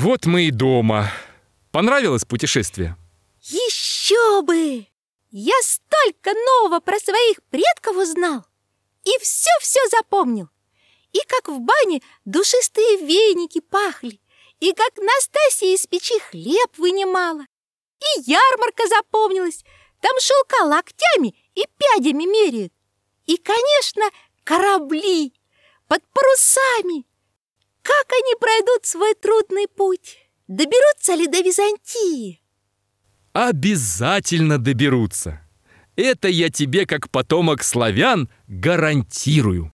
Вот мы и дома. Понравилось путешествие? Еще бы! Я столько нового про своих предков узнал и все-все запомнил. И как в бане душистые веники пахли, и как Настасья из печи хлеб вынимала. И ярмарка запомнилась, там шелка локтями и пядями меряют. И, конечно, корабли под парусами. Как они пройдут свой трудный путь? Доберутся ли до Византии? Обязательно доберутся. Это я тебе, как потомок славян, гарантирую.